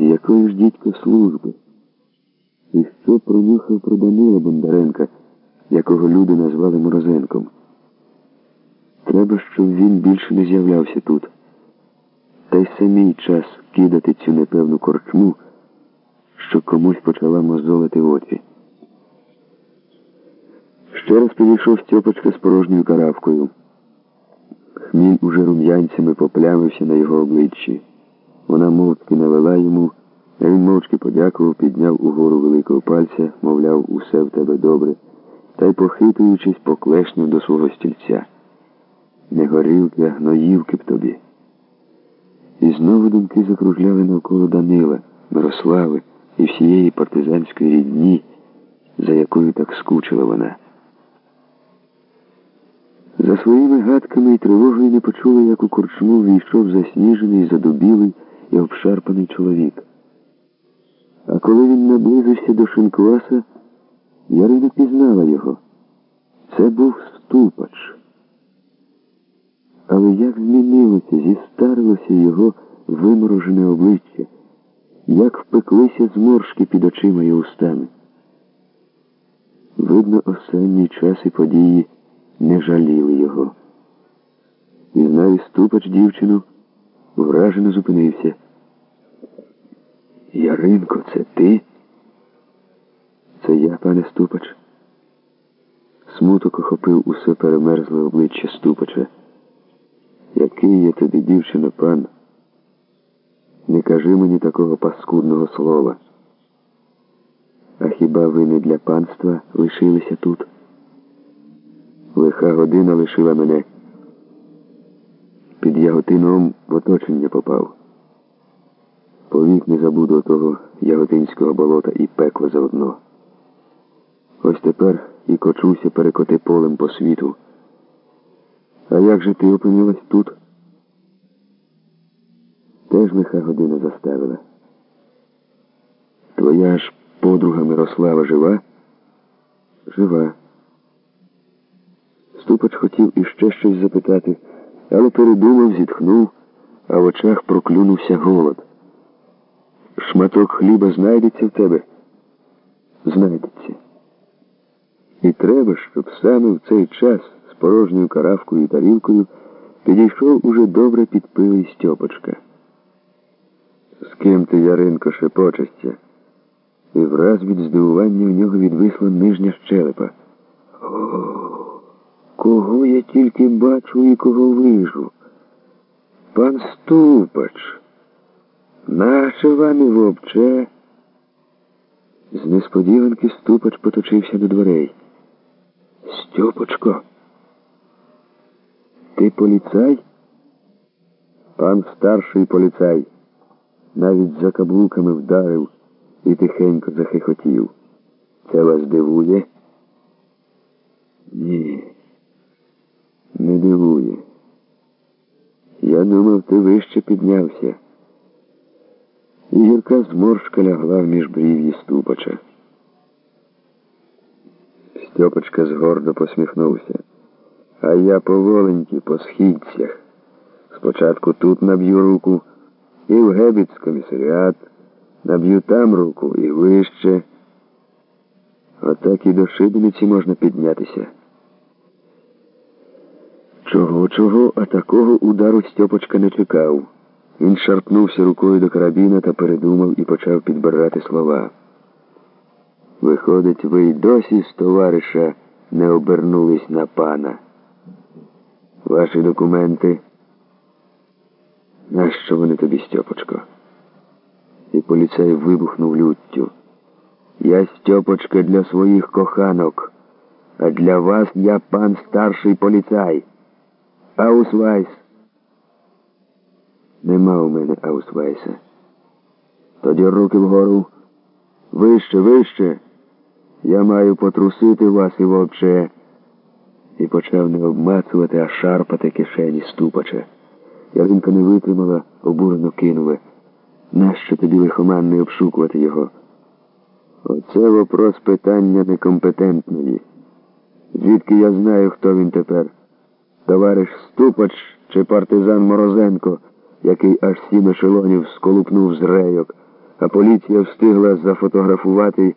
Якої ж дідько служби? І що пронюхав про Данила Бондаренка, якого люди назвали Морозенком? Треба, щоб він більше не з'являвся тут. Та й самій час кидати цю непевну корчму, що комусь почала мозолити очі. Ще раз підійшов Стьопочка з порожньою каравкою. Хміль уже рум'янцями поплямився на його обличчі. Вона мовчки навела йому, а він мовчки подякував, підняв угору великого пальця, мовляв, усе в тебе добре, та й, похитуючись, поклешнув до свого стільця. Не горілки, а гноївки б тобі. І знову думки закружляли навколо Данила, Мирослави і всієї партизанської рідні, за якою так скучила вона. За своїми гадками і тривогою не почули, як у корчму війшов засніжений, задубілий і обшарпаний чоловік. А коли він наблизився до Шинкваса, Ярина пізнала його. Це був ступач. Але як змінилося, зістарилося його виморожене обличчя, як впеклися зморшки під очима і устами. Видно, останній час і події не жаліли його. І знав ступач дівчину, вражено зупинився. Яринко, це ти? Це я, пане ступач. Смуток охопив усе перемерзле обличчя ступача. Який я тобі, дівчино, пан? Не кажи мені такого паскудного слова. А хіба ви не для панства лишилися тут? Лиха година лишила мене. Під яготином в оточення попав. Повік не забуду того яготинського болота і пекла заодно. Ось тепер і кочуся перекоти полем по світу. А як же ти опинилась тут? Теж лиха година заставила. Твоя ж подруга Мирослава жива? Жива. Ступач хотів іще щось запитати, але передумав, зітхнув, а в очах проклюнувся голод. Шматок хліба знайдеться в тебе? Знайдеться. І треба, щоб саме в цей час з порожньою каравкою і тарілкою підійшов уже добре підпилий Стьопочка. З ким ти, Яринко, шепочешся? І враз від здивування в нього відвисла нижня щелепа. О, кого я тільки бачу і кого вижу? Пан Ступач. Наше вам і вовче. З несподіванки ступач поточився до дверей. Стьопочко, ти поліцай? Пан старший поліцай. Навіть за каблуками вдарив і тихенько захихотів. Це вас дивує? Ні, не дивує. Я думав, ти вище піднявся. І гірка зморшка лягла в міжбрів'ї ступача. Стьопочка згордо посміхнувся. А я поволеньки по східцях. Спочатку тут наб'ю руку і в Гебіц комісаріат, наб'ю там руку і вище. Отак і до шибениці можна піднятися. Чого, чого, а такого удару Стьопочка не чекав. Він шарпнувся рукою до карабіна та передумав і почав підбирати слова. Виходить, ви й досі з товариша не обернулись на пана. Ваші документи. Нащо вони тобі, Стьопочко? І поліцей вибухнув люттю. Я Стьопочка для своїх коханок, а для вас я пан старший поліцай. Аусвайс. Нема у мене Аусвайса. Тоді руки вгору. Вище, вище. Я маю потрусити вас і вовче. І почав не обмацувати, а шарпати кишені ступача. Ялинка не витримала, обурено кинула. Нащо тобі лихоманний обшукувати його? Оце вопрос питання некомпетентної. Звідки я знаю, хто він тепер? Товариш Ступач чи партизан Морозенко, який аж сім ешелонів сколупнув з рейок, а поліція встигла зафотографувати